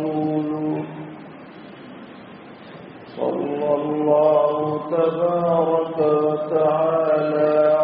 ورسوله. صلى الله تبارك وتعالى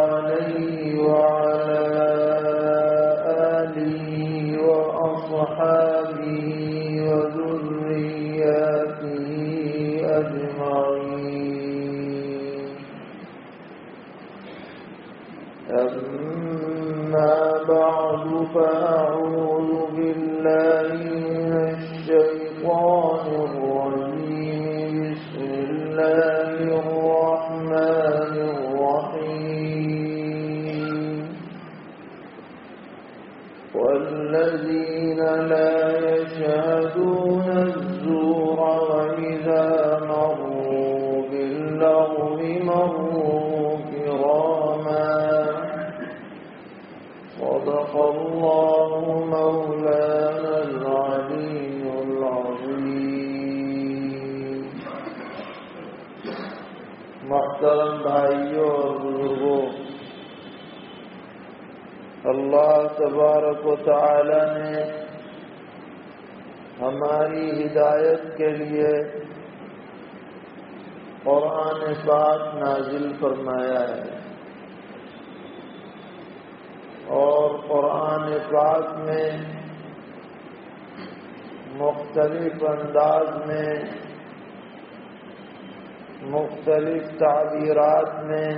مختلف تعبیرات میں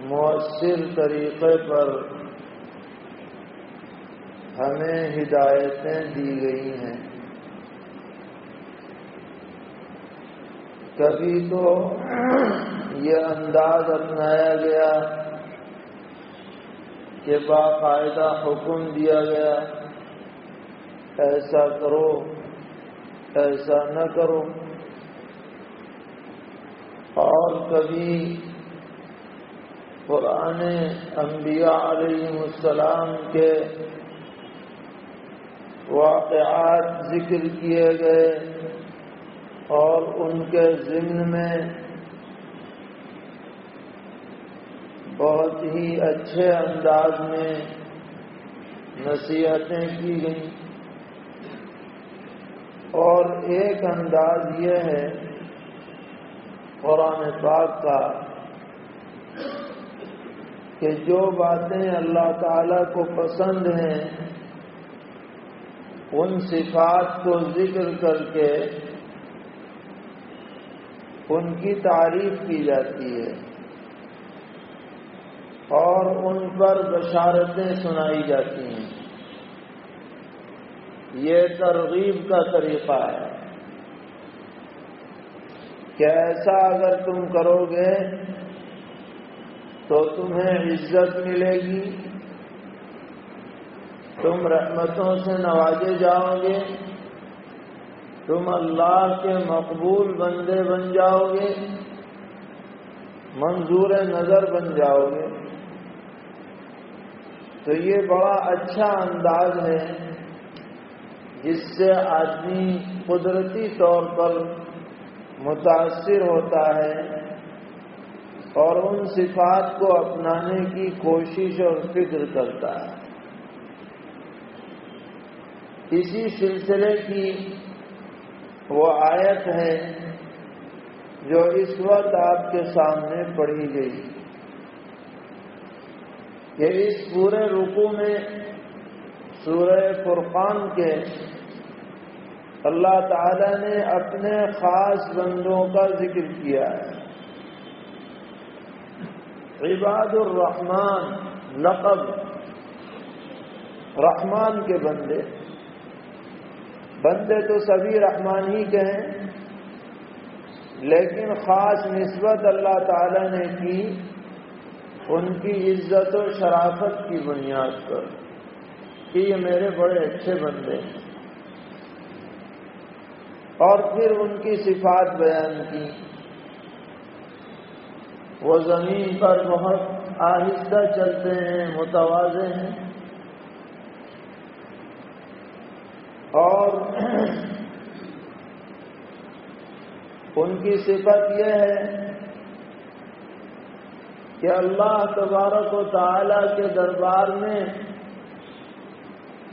مؤثر طریقے پر ہمیں ہدایتیں دی گئی ہیں۔ کبھی تو یہ انداز اپنایا گیا کہ باقاعدہ حکم دیا گیا، ایسا کرو، ایسا نہ کرو اور کبھی قرآن انبیاء علیہ السلام کے واقعات ذکر کیے گئے اور ان کے ضمن میں بہت ہی اچھے انداز میں نصیحتیں کی گئیں۔ اور ایک انداز یہ ہے قرآن پاک کا کہ جو باتیں اللہ تعالی کو پسند ہیں، ان صفات کو ذکر کر کے ان کی تعریف کی جاتی ہے۔ اور ان پر بشارتیں سنائی جاتی ہیں۔ یہ ترغیب کا طریقہ ہے۔ کہ ایسا اگر تم کرو گے تو تمہیں عزت ملے گی۔ تم رحمتوں سے نوازے جاؤ گے۔ تم اللہ کے مقبول بندے بن جاؤ گے۔ منظور نظر بن جاؤ گے۔ تو یہ بڑا اچھا انداز ہے، جس سے آدمی قدرتی طور پر متاثر ہوتا ہے اور ان صفات کو اپنانے کی کوشش اور فکر کرتا ہے۔ اسی سلسلے کی وہ آیت ہے جو اس وقت آپ کے سامنے پڑھی گئی۔ کہ اس پورے رکو میں سورہ فرقان کے اللہ تعالی نے اپنے خاص بندوں کا ذکر کیا ہے۔ عباد الرحمان لقب۔ رحمان کے بندے۔ بندے تو سبھی رحمان ہی کے ہیں، لیکن خاص نسبت اللہ تعالی نے کی ان کی عزت و شرافت کی بنیاد پر کہ یہ میرے بڑے اچھے بندے ہیں۔ اور پھر ان کی صفات بیان کی۔ وہ زمین پر بہت آہستہ چلتے ہیں متوازے ہیں۔ اور ان کی صفت یہ ہے کہ اللہ تبارک و تعالی کے دربار میں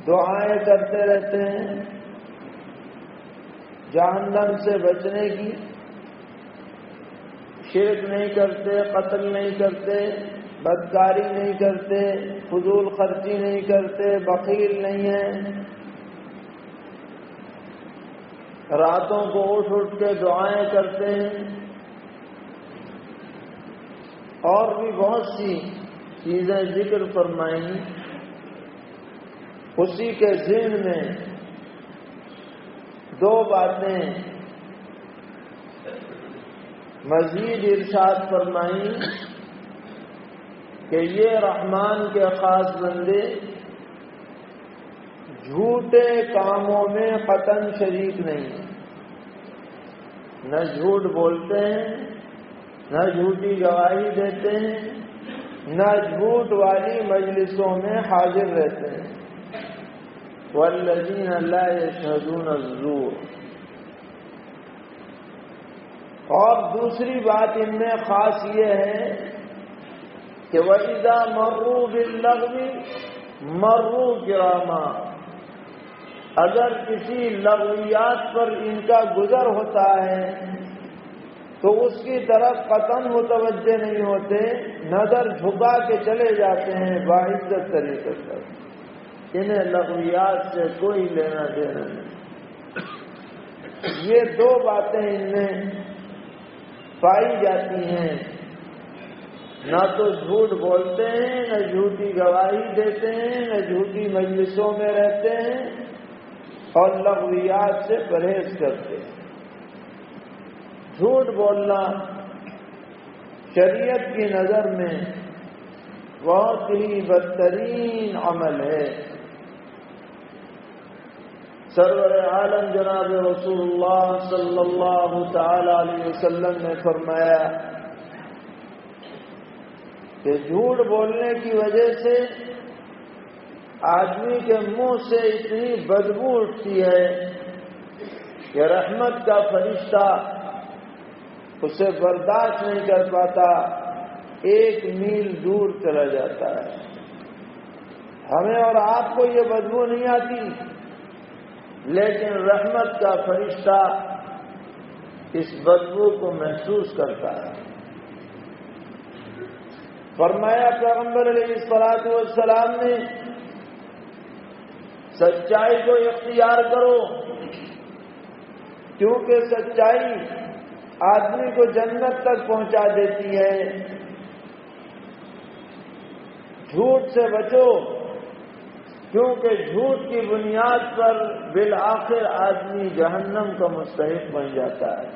دعائیں کرتے رہتے ہیں۔ جہنم سے بچنے کی شرک نہیں کرتے، قتل نہیں کرتے، بدکاری نہیں کرتے، فضول خرچی نہیں کرتے، بخیل نہیں ہیں۔ راتوں کو اٹھ اٹھ کے دعائیں کرتے ہیں۔ اور بھی بہت سی چیزیں ذکر فرمائیں اسی کے ذہن میں دو باتیں مزید ارشاد فرمائی کہ یہ رحمان کے خاص بندے جھوٹے کاموں میں قطن شریک نہیں نہ جھوٹ بولتے ہیں، نہ جھوٹی گواہی دیتے ہیں، نہ جھوٹ والی مجلسوں میں حاضر رہتے ہیں۔ والذین اللہ شہدون الزور۔ اور دوسری بات ان میں خاص یہ ہے کہ ویزا مرو بلغوی مرو گراما۔ اگر کسی لغویات پر ان کا گزر ہوتا ہے تو اس کی طرف قتم متوجہ نہیں ہوتے، نظر جھکا کے چلے جاتے ہیں باعزت طریقے پر۔ انہیں لغویات سے کوئی لینا دینا نہیں۔ یہ دو باتیں ان میں پائی جاتی ہیں۔ نہ تو جھوٹ بولتے ہیں، نہ جھوٹی گواہی دیتے ہیں، نہ جھوٹی مجلسوں میں رہتے ہیں اور لغویات سے پرہیز کرتے ہیں۔ جھوٹ بولنا شریعت کی نظر میں بہت ہی بدترین عمل ہے۔ سرور عالم جناب رسول اللہ صلی اللہ تعالی علیہ وسلم نے فرمایا کہ جھوٹ بولنے کی وجہ سے آدمی کے منہ سے اتنی بدبو اٹھتی ہے کہ رحمت کا فرشتہ اسے برداشت نہیں کر پاتا، ایک میل دور چلا جاتا ہے۔ ہمیں اور آپ کو یہ بدبو نہیں آتی۔ لیکن رحمت کا فرشتہ اس بدبو کو محسوس کرتا ہے۔ فرمایا پیغمبر علیہ السلاط والسلام نے، سچائی کو اختیار کرو، کیونکہ سچائی آدمی کو جنت تک پہنچا دیتی ہے۔ جھوٹ سے بچو۔ کیونکہ جھوٹ کی بنیاد پر بالآخر آدمی جہنم کا مستحق بن جاتا ہے۔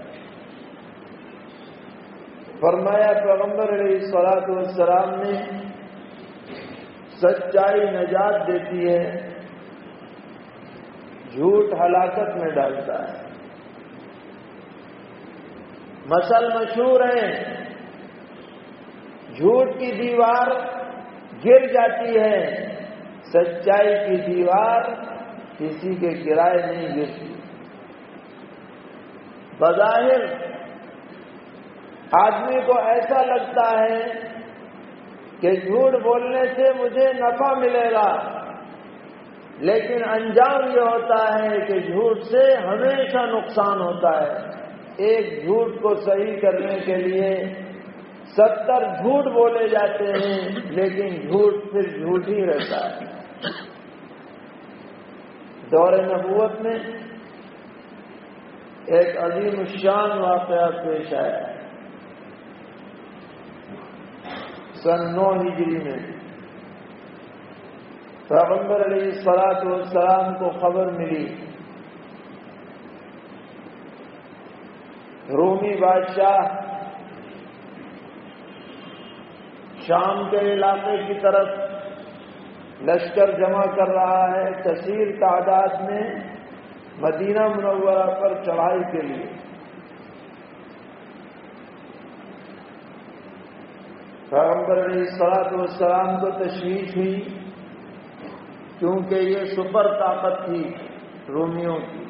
فرمایا پیغمبر علیہ سلاط والسلام نے، سچائی نجات دیتی ہے، جھوٹ ہلاکت میں ڈالتا ہے۔ مسل مشہور ہے جھوٹ کی دیوار گر جاتی ہے سچائی کی دیوار کسی کے کرائے نہیں گرتی۔ بظاہر آدمی کو ایسا لگتا ہے کہ جھوٹ بولنے سے مجھے نفع ملے گا، لیکن انجام یہ ہوتا ہے کہ جھوٹ سے ہمیشہ نقصان ہوتا ہے۔ ایک جھوٹ کو صحیح کرنے کے لیے ستر جھوٹ بولے جاتے ہیں، لیکن جھوٹ پھر جھوٹ ہی رہتا ہے۔ دور نبوت میں ایک عظیم الشان واقعہ پیش آیا سن نو ہجری میں پیغمبر علیہ السلاط والسلام کو خبر ملی۔ رومی بادشاہ شام کے علاقے کی طرف لشکر جمع کر رہا ہے کثیر تعداد میں مدینہ منورہ پر چڑھائی کے لیے۔ پیغمبر علیہ سلاد والسلام کو تشویش ہوئی کیونکہ یہ سپر طاقت تھی رومیوں کی۔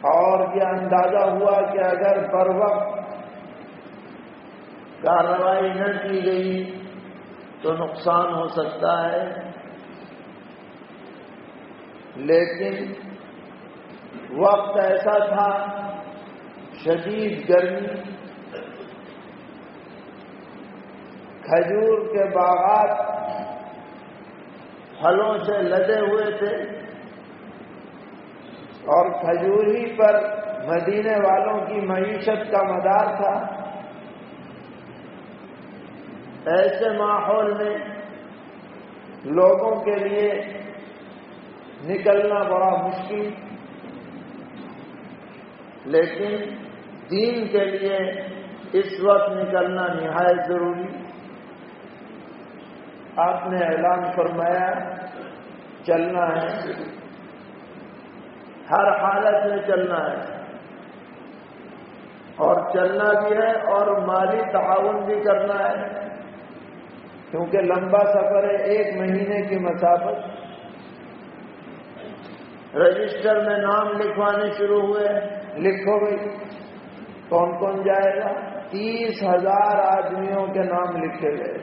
اور یہ اندازہ ہوا کہ اگر پر وقت کارروائی نہ کی گئی تو نقصان ہو سکتا ہے۔ لیکن وقت ایسا تھا، شدید گرمی، کھجور کے باغات پھلوں سے لدے ہوئے تھے اور کھجوری پر مدینے والوں کی معیشت کا مدار تھا۔ ایسے ماحول میں لوگوں کے لیے نکلنا بڑا مشکل، لیکن دین کے لیے اس وقت نکلنا نہایت ضروری۔ آپ نے اعلان فرمایا، چلنا ہے۔ ہر حالت میں چلنا ہے۔ اور چلنا بھی ہے اور مالی تعاون بھی کرنا ہے۔ کیونکہ لمبا سفر ہے ایک مہینے کی مسافت۔ رجسٹر میں نام لکھوانے شروع ہوئے۔ لکھو گئی کون کون جائے گا؟ تیس ہزار آدمیوں کے نام لکھے گئے۔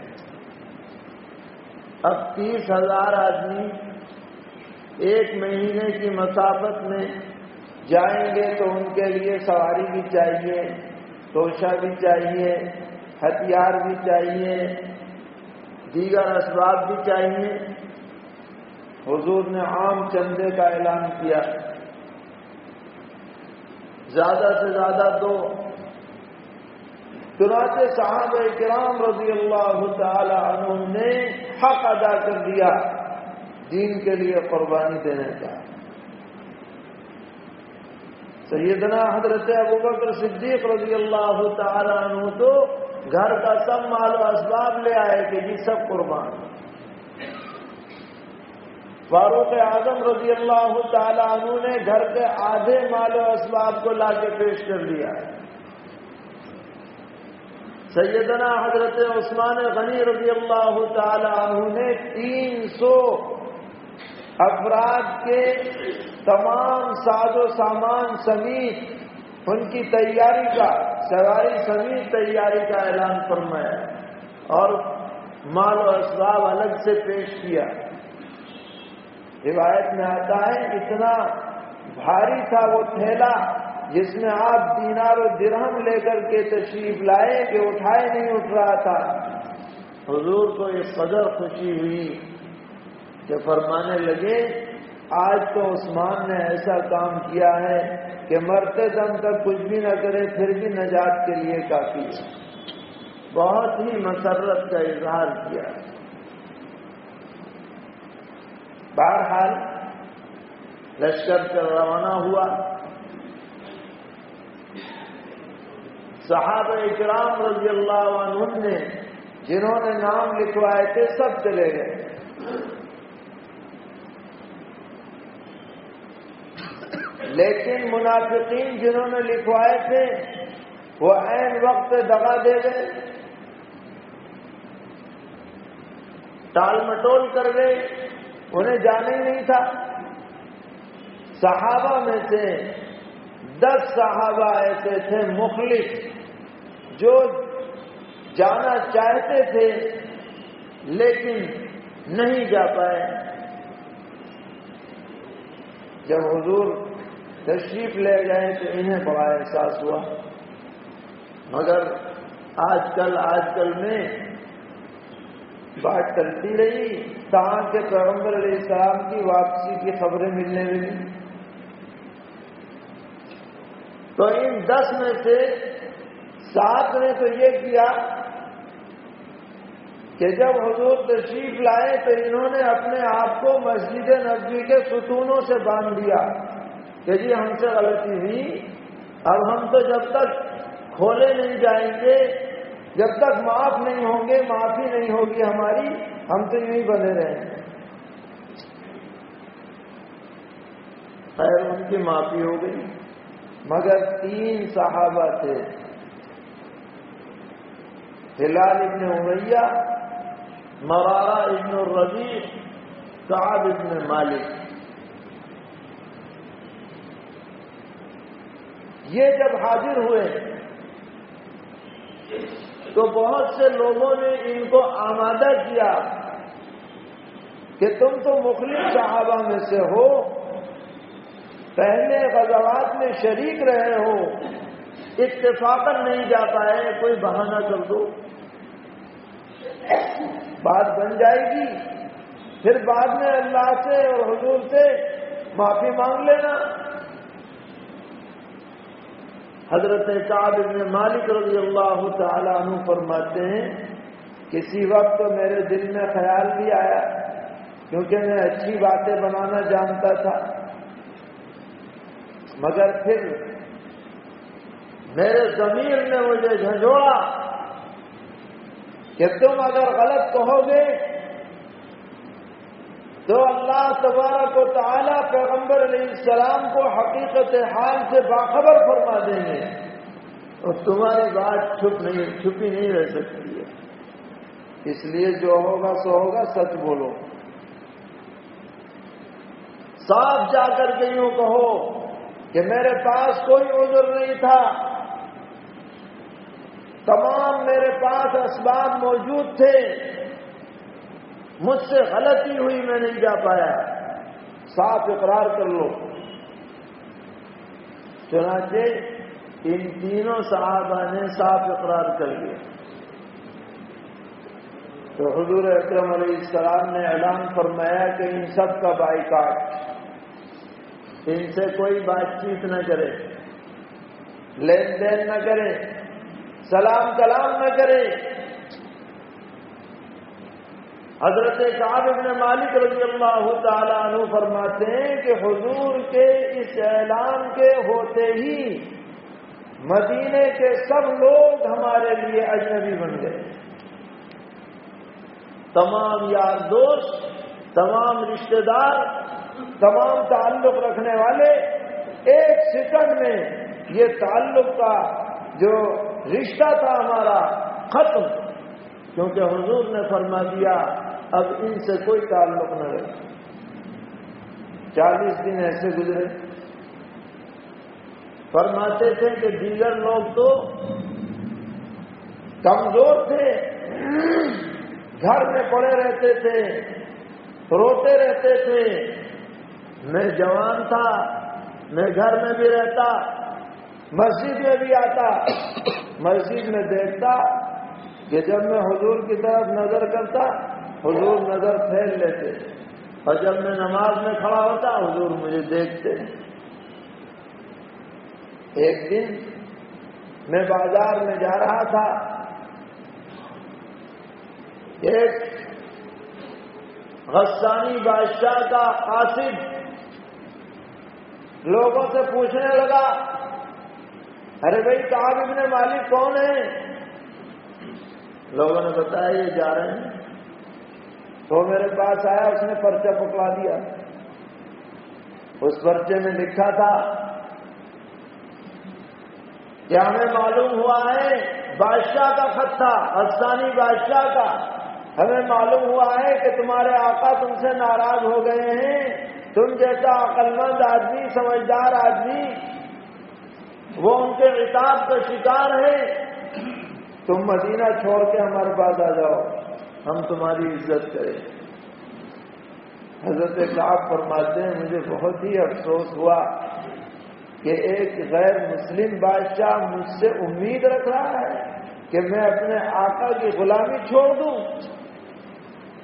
اب تیس ہزار آدمی ایک مہینے کی مسافت میں جائیں گے تو ان کے لیے سواری بھی چاہیے توشا بھی چاہیے ہتھیار بھی چاہیے۔ دیگر اسباب بھی چاہیے۔ حضور نے عام چندے کا اعلان کیا۔ زیادہ سے زیادہ دو۔ چنانچہ صاحب کرام رضی اللہ تعالی عنہ نے حق ادا کر دیا دین کے لیے قربانی دینے کا۔ سیدنا حضرت ابوبکر صدیق رضی اللہ تعالیٰ عنہ تو گھر کا سب مال و اسباب لے آئے کہ جی سب قربان۔ فاروق اعظم رضی اللہ تعالیٰ عنہ نے گھر کے آدھے مال و اسباب کو لا کے پیش کر دیا۔ ہے سیدنا حضرت عثمان غنی رضی اللہ تعالی عنہ نے تین سو افراد کے تمام ساز و سامان سمیت ان کی تیاری کا، سواری سمیت تیاری کا اعلان فرمایا اور مال و اسباب الگ سے پیش کیا۔ روایت میں آتا ہے، اتنا بھاری تھا وہ تھیلا جس میں آپ دینار و درہم لے کر کے تشریف لائے کہ اٹھائے نہیں اٹھ رہا تھا۔ حضور کو یہ قدر خوشی ہوئی کہ فرمانے لگے آج تو عثمان نے ایسا کام کیا ہے کہ مرتے دم تک کچھ بھی نہ کرے، پھر بھی نجات کے لیے کافی ہے۔ بہت ہی مسرت کا اظہار کیا بہرحال لشکر سے روانہ ہوا۔ صحابہ اکرام رضی اللہ عنہ نے جنہوں نے نام لکھوائے تھے، سب چلے گئے۔ لیکن منافقین جنہوں نے لکھوائے تھے، وہ عین وقت دگا دے گئے ٹال مٹول کر گئے، انہیں جانا ہی نہیں تھا۔ صحابہ میں سے دس صحابہ ایسے تھے مخلص جو جانا چاہتے تھے لیکن نہیں جا پائے۔ جب حضور تشریف لے گئے تو انہیں بڑا احساس ہوا۔ مگر آج کل آج کل میں بات چلتی رہی۔ تاں کے پیغمبر علیہ السلام کی واپسی کی خبریں ملنے لگی تو ان دس میں سے سات نے تو یہ کیا کہ جب حضور تشریف لائے تو انہوں نے اپنے آپ کو مسجد نبوی کے ستونوں سے باندھ دیا۔ کہ جی ہم سے غلطی ہوئی، اب ہم تو جب تک کھولے نہیں جائیں گے، جب تک معاف نہیں ہوں گے، معافی نہیں ہوگی ہماری، ہم تو یوں ہی بنے رہیں گے۔ خیر، ان کی معافی ہو گئی۔ مگر تین صحابہ تھے۔ ہلال ابن امیہ مرارا ابن الربیع صاحب ابن مالک۔ یہ جب حاضر ہوئے تو بہت سے لوگوں نے ان کو آمادہ کیا کہ تم تو مخلص صحابہ میں سے ہو، پہلے غزوات میں شریک رہے ہو اتفاقن نہیں جا پائے، کوئی بہانہ کر دو۔ بات بن جائے گی۔ پھر بعد میں اللہ سے اور حضور سے معافی مانگ لینا۔ حضرت کعب ابن مالک رضی اللہ تعالیٰ عنہ فرماتے ہیں کسی وقت تو میرے دل میں خیال بھی آیا، کیونکہ میں اچھی باتیں بنانا جانتا تھا۔ مگر پھر میرے زمین نے مجھے جھنجھوڑا کہ تم اگر غلط کہو گے تو اللہ تبارک و تعالیٰ پیغمبر علیہ السلام کو حقیقت حال سے باخبر فرما دیں گے۔ اور تمہاری بات چھپ نہیں، چھپی نہیں رہ سکتی ہے۔ اس لیے جو ہوگا سو ہوگا، سچ بولو۔ صاف جا کر کے یوں کہو کہ میرے پاس کوئی عذر نہیں تھا۔ تمام میرے پاس اسباب موجود تھے۔ مجھ سے غلطی ہوئی، میں نہیں جا پایا۔ صاف اقرار کر لو۔ چنانچہ ان تینوں صحابہ نے صاف اقرار کر لیا۔ تو حضور اکرم علیہ السلام نے اعلان فرمایا کہ ان سب کا بائی کاٹ ان سے کوئی بات چیت نہ کرے، لین دین نہ کرے، سلام کلام نہ کرے۔ حضرت کعب ابن مالک رضی اللہ تعالیٰ عنہ فرماتے ہیں کہ حضور کے اس اعلان کے ہوتے ہی مدینے کے سب لوگ ہمارے لیے اجنبی بن گئے۔ تمام یار دوست، تمام رشتہ دار، تمام تعلق رکھنے والے ایک سیکنڈ میں یہ تعلق کا جو رشتہ تھا ہمارا ختم، کیونکہ حضور نے فرما دیا اب ان سے کوئی تعلق نہ رہے۔ چالیس دن ایسے گزرے۔ فرماتے تھے کہ دیگر لوگ تو کمزور تھے۔ گھر میں پڑے رہتے تھے۔ روتے رہتے تھے۔ میں جوان تھا۔ میں گھر میں بھی رہتا۔ مسجد میں بھی آتا۔ مسجد میں دیکھتا کہ جب میں حضور کی طرف نظر کرتا حضور نظر پھیل لیتے۔ اور جب میں نماز میں کھڑا ہوتا، حضور مجھے دیکھتے۔ ایک دن میں بازار میں جا رہا تھا۔ ایک غسانی بادشاہ کا قاصد لوگوں سے پوچھنے لگا، ارے بھائی کاب ابن مالک کون ہے لوگوں نے بتایا، یہ جا رہے ہیں۔ تو میرے پاس آیا، اس نے پرچہ پکڑا دیا۔ اس پرچے میں لکھا تھا کہ ہمیں معلوم ہوا ہے، بادشاہ کا خط تھا افسانی بادشاہ کا۔ ہمیں معلوم ہوا ہے کہ تمہارے آقا تم سے ناراض ہو گئے ہیں۔ تم جیسا عقلمند آدمی، سمجھدار آدمی، وہ ان کے کتاب کا شکار ہے۔ تم مدینہ چھوڑ کے ہمارے پاس آ جاؤ۔ ہم تمہاری عزت کریں۔ حضرت صاحب فرماتے ہیں، مجھے بہت ہی افسوس ہوا کہ ایک غیر مسلم بادشاہ مجھ سے امید رکھ رہا ہے کہ میں اپنے آقا کی غلامی چھوڑ دوں۔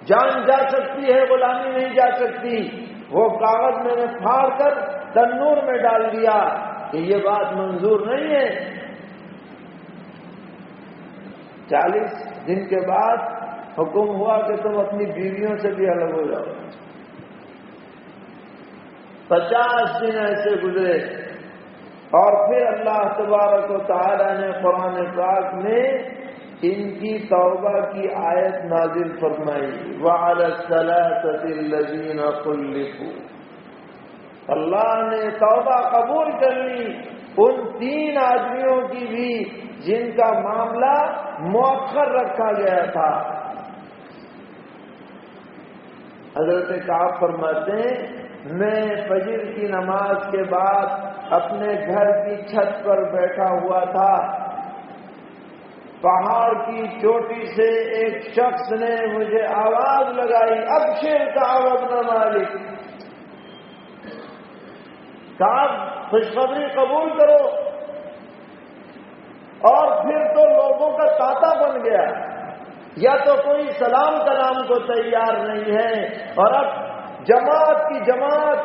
جان جا سکتی ہے، غلامی نہیں جا سکتی۔ وہ کاغذ میں نے پھاڑ کر تنور میں ڈال دیا کہ یہ بات منظور نہیں ہے۔ چالیس دن کے بعد حکم ہوا کہ تم اپنی بیویوں سے بھی الگ ہو جاؤ۔ پچاس دن ایسے گزرے اور پھر اللہ تبارک و تعالی نے قرآن پاک میں ان کی توبہ کی آیت نازل فرمائی۔ وَعَلَى خُلِّفُوا۔ اللہ نے توبہ قبول کر لی۔ ان تین آدمیوں کی بھی جن کا معاملہ مؤخر رکھا گیا تھا۔ حضرت کاف فرماتے ہیں، میں فجر کی نماز کے بعد اپنے گھر کی چھت پر بیٹھا ہوا تھا۔ پہاڑ کی چوٹی سے ایک شخص نے مجھے آواز لگائی اب شیر کا اپنا مالک۔ کام خوشخبری قبول کرو۔ اور پھر تو لوگوں کا تاتا بن گیا۔ یا تو کوئی سلام کلام کو تیار نہیں ہے اور اب جماعت کی جماعت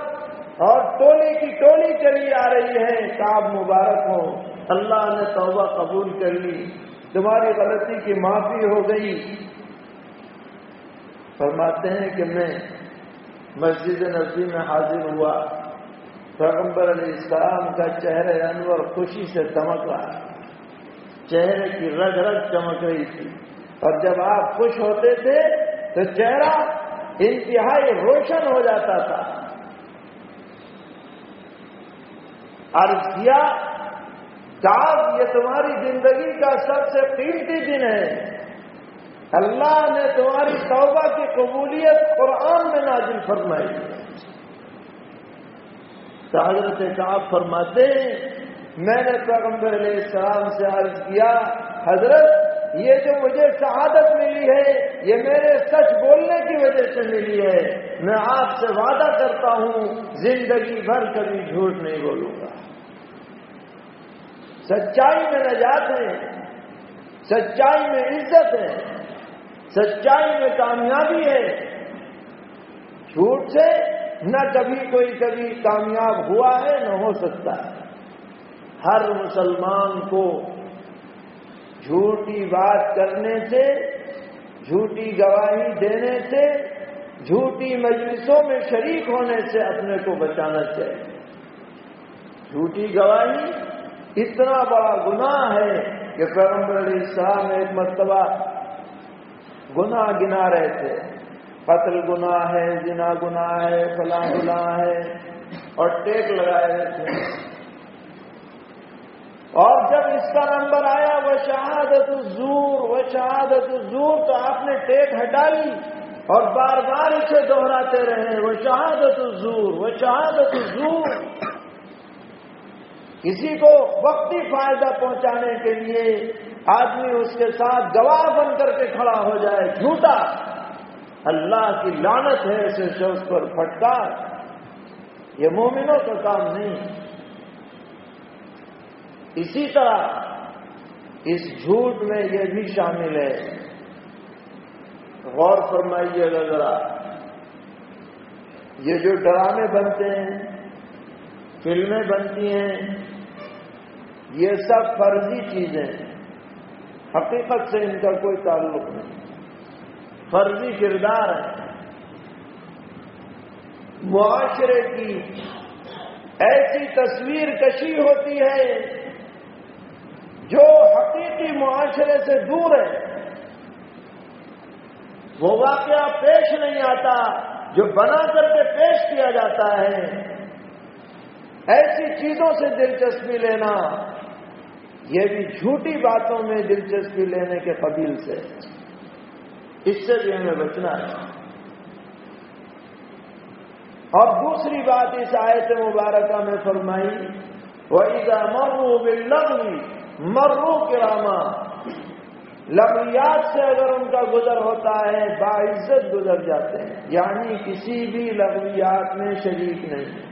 اور ٹولی کی ٹولی چلی آ رہی ہے کاب مبارک ہو۔ اللہ نے توبہ قبول کر لی۔ تمہاری غلطی کی معافی ہو گئی۔ فرماتے ہیں کہ میں مسجد نبی میں حاضر ہوا۔ پیغمبر علیہ السلام کا چہرے انور خوشی سے چمک رہا۔ چہرے کی رگ رگ چمک رہی تھی۔ اور جب آپ خوش ہوتے تھے تو چہرہ انتہائی روشن ہو جاتا تھا۔ عرض کیا یہ تمہاری زندگی کا سب سے قیمتی دن ہے۔ اللہ نے تمہاری توبہ کی قبولیت قرآن میں نازل فرمائی۔ تو حضرت صاحب فرماتے میں نے پیغمبر علیہ السلام سے عرض کیا، حضرت یہ جو مجھے شہادت ملی ہے، یہ میرے سچ بولنے کی وجہ سے ملی ہے۔ میں آپ سے وعدہ کرتا ہوں، زندگی بھر کبھی جھوٹ نہیں بولوں گا۔ سچائی میں نجات ہے، سچائی میں عزت ہے، سچائی میں کامیابی ہے۔ جھوٹ سے نہ کبھی کوئی کبھی کامیاب ہوا ہے، نہ ہو سکتا ہے۔ ہر مسلمان کو جھوٹی بات کرنے سے، جھوٹی گواہی دینے سے، جھوٹی مجلسوں میں شریک ہونے سے اپنے کو بچانا چاہیے۔ جھوٹی گواہی اتنا بڑا گناہ ہے کہ پیغمبر علیہ السلام ایک مرتبہ گناہ گنا رہے تھے۔ قتل گناہ ہے جنا گناہ ہے، فلاں گناہ ہے اور ٹیک لگائے رہے تھے۔ اور جب اس کا نمبر آیا، وہ شہادت زور وہ شہادت زور تو آپ نے ٹیک ہٹا لی اور بار بار اسے دوہراتے رہے، وہ شہادت زور وہ شہادت زور کسی کو وقتی فائدہ پہنچانے کے لیے آدمی اس کے ساتھ گواہ بن کر کے کھڑا ہو جائے، جھوٹا۔ اللہ کی لانت ہے اسے شخص پر پھٹکار یہ مومنوں کا کام نہیں۔ اسی طرح اس جھوٹ میں یہ بھی شامل ہے۔ غور فرمائیے ذرا۔ یہ جو ڈرامے بنتے ہیں، فلمیں بنتی ہیں، یہ سب فرضی چیزیں حقیقت سے ان کا کوئی تعلق نہیں۔ فرضی کردار ہے معاشرے کی ایسی تصویر کشی ہوتی ہے جو حقیقی معاشرے سے دور ہے، وہ واقعہ پیش نہیں آتا جو بنا کر کے پیش کیا جاتا ہے۔ ایسی چیزوں سے دلچسپی لینا، یہ بھی جھوٹی باتوں میں دلچسپی لینے کے قبیل سے۔ اس سے بھی ہمیں بچنا ہے۔ اور دوسری بات اس آیت مبارکہ میں فرمائی وہی مرو بلغوی مرو کراما لغویات سے اگر ان کا گزر ہوتا ہے، باعزت گزر جاتے ہیں۔ یعنی کسی بھی لغویات میں شریک نہیں۔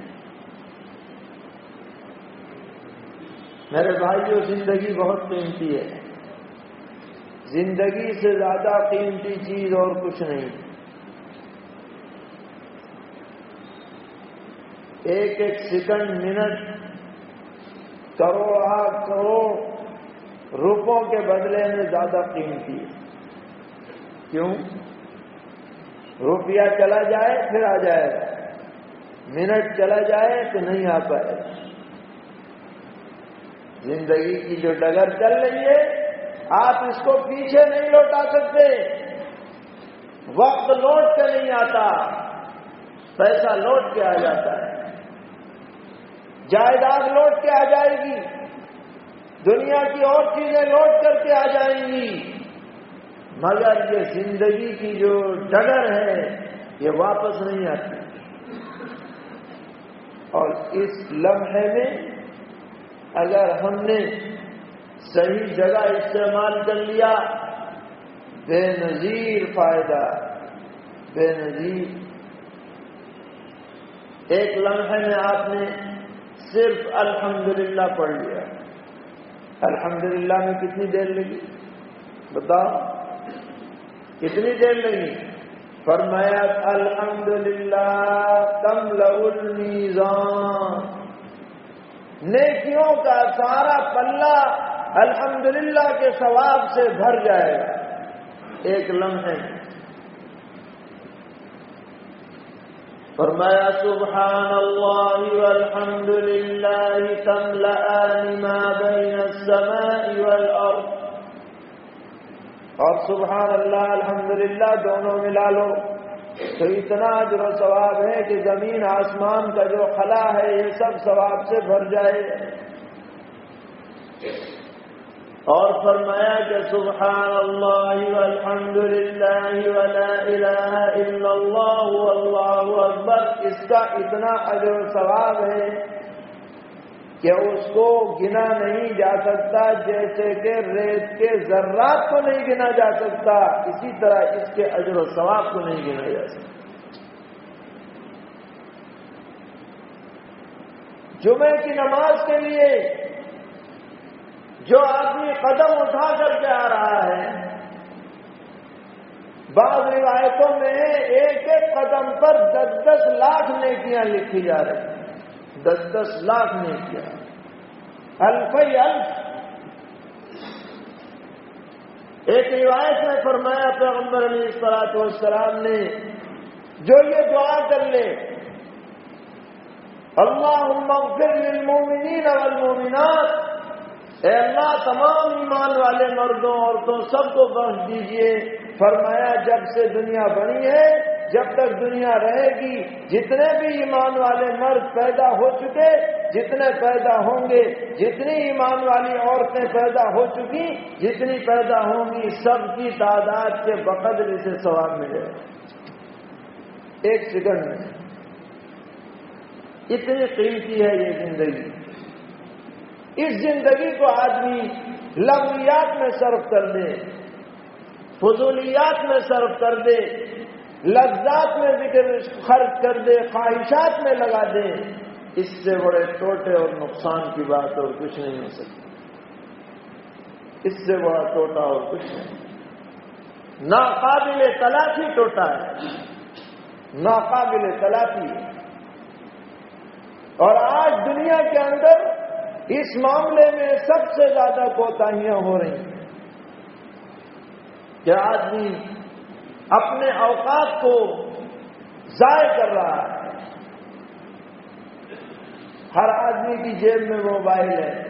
میرے بھائیو، زندگی بہت قیمتی ہے۔ زندگی سے زیادہ قیمتی چیز اور کچھ نہیں۔ ایک ایک سیکنڈ، منٹ کروڑ کروڑ روپوں کے بدلے میں زیادہ قیمتی کیوں؟ روپیہ چلا جائے پھر آ جائے منٹ چلا جائے تو نہیں آ پائے۔ زندگی کی جو ڈگر چل رہی ہے، آپ اس کو پیچھے نہیں لوٹا سکتے۔ وقت لوٹ کے نہیں آتا، پیسہ لوٹ کے آ جاتا ہے۔ جائیداد لوٹ کے آ جائے گی۔ دنیا کی اور چیزیں لوٹ کر کے آ جائیں گی۔ مگر یہ زندگی کی جو ڈگر ہے، یہ واپس نہیں آتی۔ اور اس لمحے میں اگر ہم نے صحیح جگہ استعمال کر لیا، بے نظیر فائدہ، بے نظیر۔ ایک لمحے میں آپ نے صرف الحمدللہ پڑھ لیا۔ الحمدللہ میں کتنی دیر لگی؟ بتاؤ۔ کتنی دیر لگی؟ فرمایا، الحمدللہ، تم المیزان۔ نیکیوں کا سارا پلہ الحمدللہ کے ثواب سے بھر جائے گا۔ ایک لمحے۔ فرمایا سبحان اللہ والحمد للہ تملأان ما بین السماء والارض. اور سبحان اللہ الحمدللہ، دونوں ملا لو تو اتنا جو ثواب ہے کہ زمین آسمان کا جو خلا ہے، یہ سب ثواب سے بھر جائے۔ اور فرمایا کہ سبحان اللہ والحمد للہ ولا الہ الا اللہ واللہ اکبر، اس کا اتنا اجر و ثواب ہے کہ اس کو گنا نہیں جا سکتا، جیسے کہ ریت کے ذرات کو نہیں گنا جا سکتا، اسی طرح اس کے اجر و ثواب کو نہیں گنا جا سکتا۔ جمعے کی نماز کے لیے جو آدمی قدم اٹھا کر کے آ رہا ہے، بعض روایتوں میں ایک ایک قدم پر دس دس لاکھ نیکیاں لکھی جا رہی ہیں۔ دس دس لاکھ نے کیا الف الف۔ ایک روایت میں فرمایا، پیغمبر علی اسلاط والسلام نے جو یہ دعا کر لے اللہ مغفر للمومنین والمومنات اے اللہ، تمام ایمان والے مردوں، عورتوں، سب کو بخش دیجیے۔ فرمایا، جب سے دنیا بنی ہے، جب تک دنیا رہے گی، جتنے بھی ایمان والے مرد پیدا ہو چکے، جتنے پیدا ہوں گے، جتنی ایمان والی عورتیں پیدا ہو چکی، جتنی پیدا ہوں گی، سب کی تعداد کے بقدر اسے سواب ملے۔ ایک سیکنڈ میں، اتنی قیمتی ہے یہ زندگی۔ اس زندگی کو آدمی لغویات میں صرف کر دے، فضولیات میں صرف کر دے، لذات میں ذکر خرچ کر دے، خواہشات میں لگا دے، اس سے بڑے ٹوٹے اور نقصان کی بات اور کچھ نہیں ہو سکتی۔ اس سے بڑا ٹوٹا اور کچھ نہیں۔ ناقابل تلافی ٹوٹا ہے۔ ناقابل تلافی۔ اور آج دنیا کے اندر اس معاملے میں سب سے زیادہ کوتاہیاں ہو رہی ہیں کہ آدمی اپنے اوقات کو ضائع کر رہا ہے۔ ہر آدمی کی جیب میں موبائل ہے۔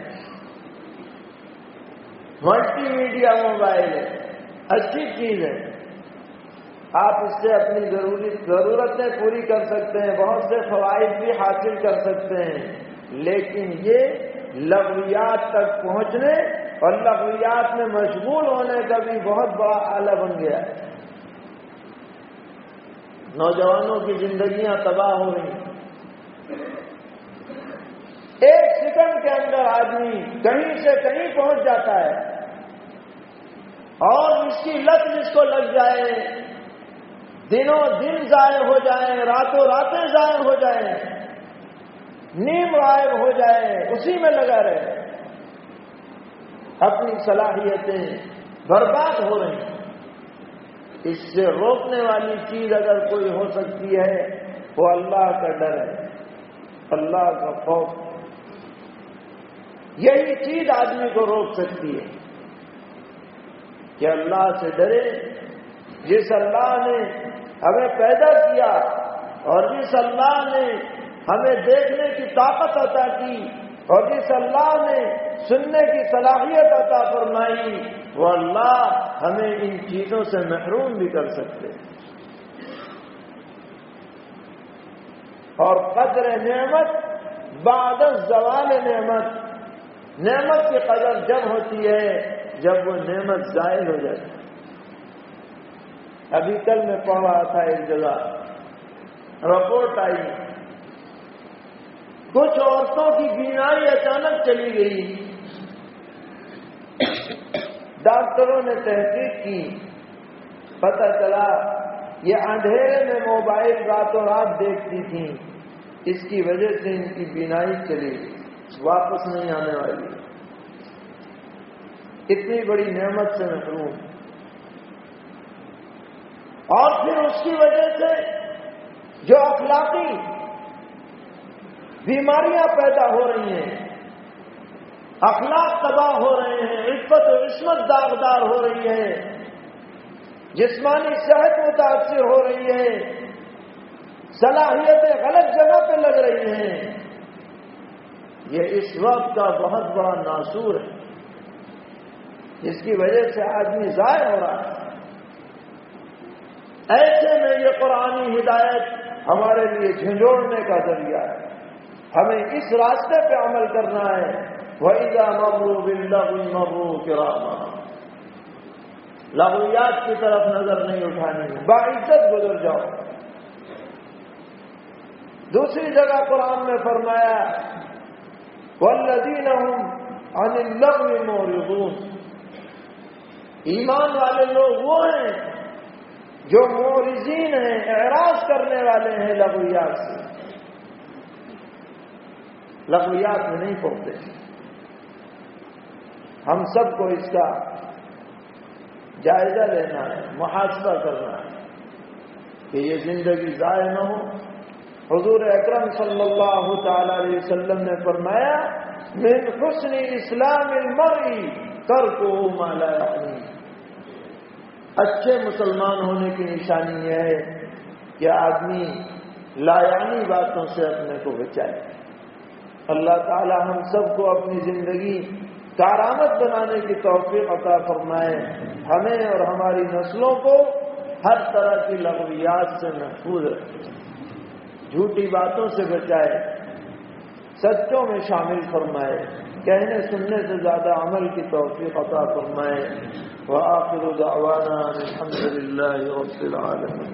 ملٹی میڈیا موبائل ہے۔ اچھی چیز ہے۔ آپ اس سے اپنی ضروری ضرورتیں پوری کر سکتے ہیں، بہت سے فوائد بھی حاصل کر سکتے ہیں۔ لیکن یہ لغویات تک پہنچنے اور لغویات میں مشغول ہونے کا بھی بہت بڑا آلہ بن گیا ہے۔ نوجوانوں کی زندگیاں تباہ ہو رہی ہیں۔ ایک سیکنڈ کے اندر آدمی کہیں سے کہیں پہنچ جاتا ہے اور اس کی لت جس کو لگ جائے۔ دنوں دن ضائع ہو جائیں، راتوں راتیں ضائع ہو جائیں۔ نیم غائب ہو جائے، اسی میں لگا رہے۔ اپنی صلاحیتیں برباد ہو رہی ہیں۔ اس سے روکنے والی چیز اگر کوئی ہو سکتی ہے، وہ اللہ کا ڈر ہے۔ اللہ کا خوف۔ یہی چیز آدمی کو روک سکتی ہے۔ کہ اللہ سے ڈرے۔ جس اللہ نے ہمیں پیدا کیا اور جس اللہ نے ہمیں دیکھنے کی طاقت عطا کی اور جس اللہ نے سننے کی صلاحیت عطا فرمائی، وہ اللہ ہمیں ان چیزوں سے محروم بھی کر سکتے اور قدر نعمت بعد زوال نعمت نعمت کی قدر جب ہوتی ہے جب وہ نعمت ظاہر ہو جاتی ابھی کل میں پڑھ رہا تھا ایک جگہ، رپورٹ آئی۔ کچھ عورتوں کی بیماری اچانک چلی گئی۔ ڈاکٹروں نے تحقیق کی۔ پتہ چلا، یہ اندھیرے میں موبائل راتوں رات دیکھتی تھیں۔ اس کی وجہ سے ان کی بینائی چلی۔ واپس نہیں آنے والی۔ اتنی بڑی نعمت سے محروم۔ اور پھر اس کی وجہ سے جو اخلاقی بیماریاں پیدا ہو رہی ہیں، اخلاق تباہ ہو رہے ہیں عزت و عصمت داغدار ہو رہی ہے، جسمانی صحت متاثر ہو رہی ہے، صلاحیتیں غلط جگہ پہ لگ رہی ہیں۔ یہ اس وقت کا بہت بڑا ناسور ہے۔ جس کی وجہ سے آدمی ضائع ہو رہا ہے۔ ایسے میں یہ قرآنی ہدایت ہمارے لیے جھنجھوڑنے کا ذریعہ ہے۔ ہمیں اس راستے پہ عمل کرنا ہے۔ وحیدہ مبرو بلو مبرو کراما لغویات کی طرف نظر نہیں اٹھانی۔ باعزت گزر جاؤ۔ دوسری جگہ قرآن میں فرمایا والذین هم عن اللغو معرضون۔ ایمان والے لوگ وہ ہیں جو مورزین ہیں، اعراض کرنے والے ہیں لغویات سے۔ لغویات میں نہیں پڑھتے۔ ہم سب کو اس کا جائزہ لینا ہے، محاسبہ کرنا ہے کہ یہ زندگی ضائع نہ ہو۔ حضور اکرم صلی اللہ تعالی علیہ وسلم نے فرمایا، من حسن اسلام المرئی کر کو مالا یعنی. اچھے مسلمان ہونے کی نشانی یہ ہے کہ آدمی لایانی باتوں سے اپنے کو بچائے۔ اللہ تعالی ہم سب کو اپنی زندگی کارآمد بنانے کی توفیق عطا فرمائے۔ ہمیں اور ہماری نسلوں کو ہر طرح کی لغویات سے محفوظ رکھے۔ جھوٹی باتوں سے بچائے۔ سچوں میں شامل فرمائے۔ کہنے سننے سے زیادہ عمل کی توفیق عطا فرمائے۔ وآخر دعوانا الحمد للہ رب العالمين